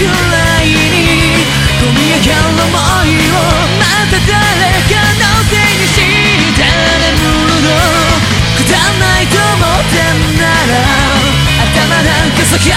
くらいに想いをまた誰かのにしのくだらないと思っんなら頭なんか咲